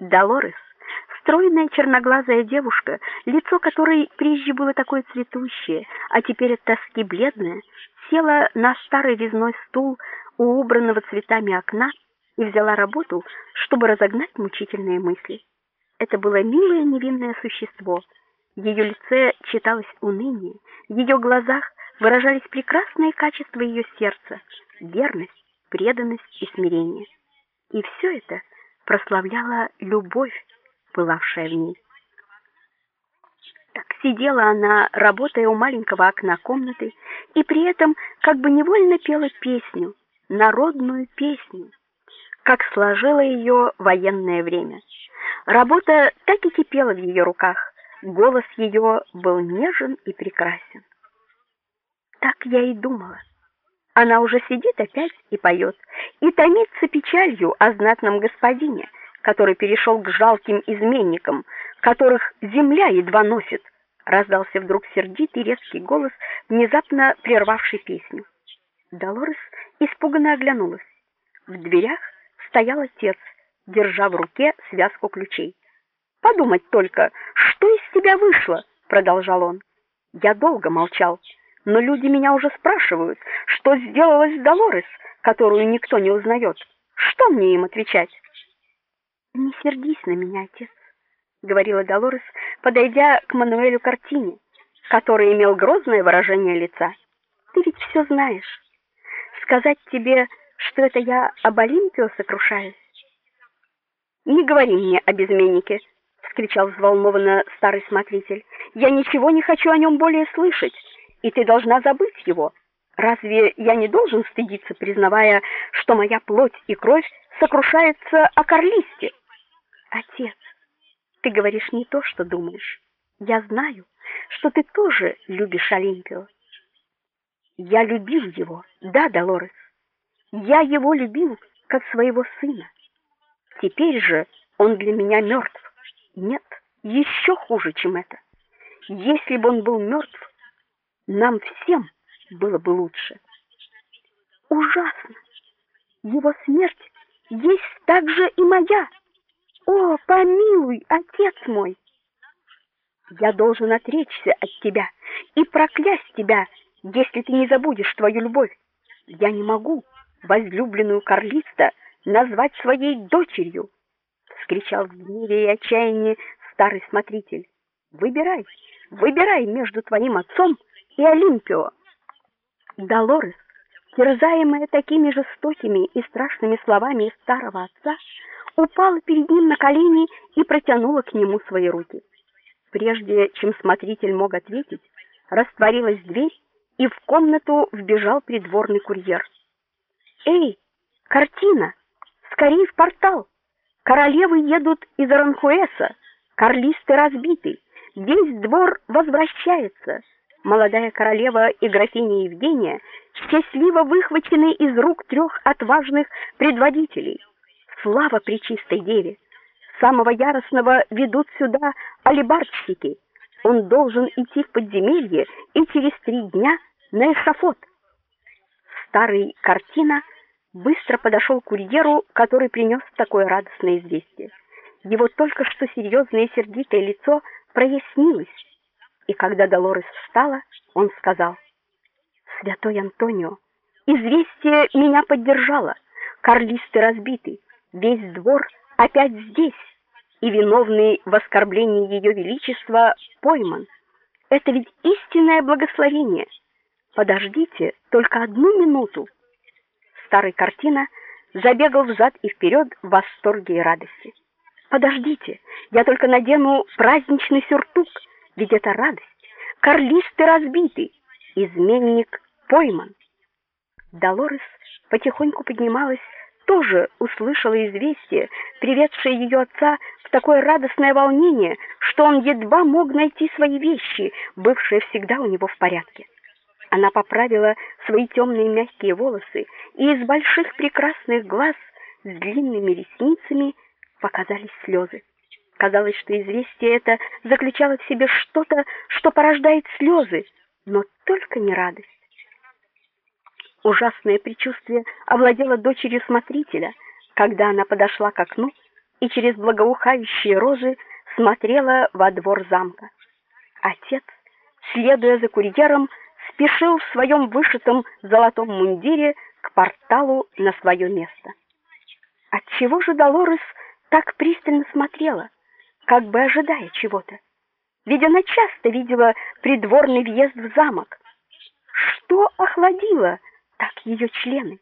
Долорес, стройная черноглазая девушка, лицо которой прежде было такое цветущее, а теперь от тоски бледное, села на старый резной стул у убранного цветами окна и взяла работу, чтобы разогнать мучительные мысли. Это было милое невинное существо. В ее лице читалось уныние, в ее глазах выражались прекрасные качества ее сердца: верность, преданность и смирение. И все это прославляла любовь, пылавшая в ней. Так сидела она, работая у маленького окна комнаты, и при этом как бы невольно пела песню, народную песню, как сложило ее военное время. Работа так и кипела в ее руках. Голос ее был нежен и прекрасен. Так я и думала. Она уже сидит опять и поет, и томится печалью о знатном господине, который перешел к жалким изменникам, которых земля едва носит. Раздался вдруг сердитый резкий голос, внезапно прервавший песню. Долорес испуганно оглянулась. В дверях стоял отец, держа в руке связку ключей. Подумать только, что из тебя вышло, продолжал он. Я долго молчал но люди меня уже спрашивают, что сделалось с Долорес, которую никто не узнает. Что мне им отвечать? Не сердись на меня, отец, говорила Долорес, подойдя к Мануэлю Картине, который имел грозное выражение лица. Ты ведь все знаешь. Сказать тебе, что это я об Олимпио сокрушаюсь? Не говори мне об изменнике, вскричал взволнованно старый смотритель. Я ничего не хочу о нем более слышать и ты должна забыть его. Разве я не должен стыдиться, признавая, что моя плоть и кровь сокрушаются о Карлисте? Отец, ты говоришь не то, что думаешь. Я знаю, что ты тоже любишь Олимпио. Я любил его. Да, Долорес. Я его любил как своего сына. Теперь же он для меня мертв. Нет, еще хуже, чем это. Если бы он был мертв, нам всем было бы лучше. Ужасно. Его смерть есть также и моя. О, помилуй, отец мой. Я должен отречься от тебя и проклясть тебя, если ты не забудешь твою любовь. Я не могу возлюбленную Карлиста назвать своей дочерью, вскричал в гневе и отчаянии старый смотритель. Выбирай, выбирай между твоим отцом и Олимпио. Долорес, терзаемая такими жестокими и страшными словами старого отца, упала перед ним на колени и протянула к нему свои руки. Прежде чем смотритель мог ответить, растворилась дверь, и в комнату вбежал придворный курьер. "Эй, картина! Скорей в портал! Королевы едут из Аранхуэса, карлисты разбиты, весь двор возвращается!" Молодая королева и графиня Евгения счастливо выхвачены из рук трех отважных предводителей. Слава пречистой деве! Самого яростного ведут сюда алибардщики. Он должен идти в подземелье и через три дня на эшафот. Старый картина быстро подошел к курьеру, который принес такое радостное известие. Его только что серьезное и сердитое лицо прояснилось и когда Долорес встала, он сказал: "Святой Антонио, известие меня поддержало. Карлисты разбиты, весь двор опять здесь, и виновный в оскорблении ее величества пойман. Это ведь истинное благословение. Подождите только одну минуту". Старый картина забегал взад и вперед в восторге и радости. Подождите, я только надену праздничный сюртук ведь это радость. Карлисты разбиты, изменник пойман. Долорес потихоньку поднималась, тоже услышала известие, приведшее ее отца в такое радостное волнение, что он едва мог найти свои вещи, бывшие всегда у него в порядке. Она поправила свои темные мягкие волосы, и из больших прекрасных глаз с длинными ресницами показались слезы. Казалось, что известие это заключало в себе что-то, что порождает слезы, но только не радость. Ужасное предчувствие овладело дочерью смотрителя, когда она подошла к окну, и через благоухающие розы смотрела во двор замка. Отец, следуя за курьером, спешил в своем вышитом золотом мундире к порталу на свое место. Отчего же Долорес так пристально смотрела, как бы ожидая чего-то? Ведь она часто видела придворный въезд в замок. Что охладило так ее члены?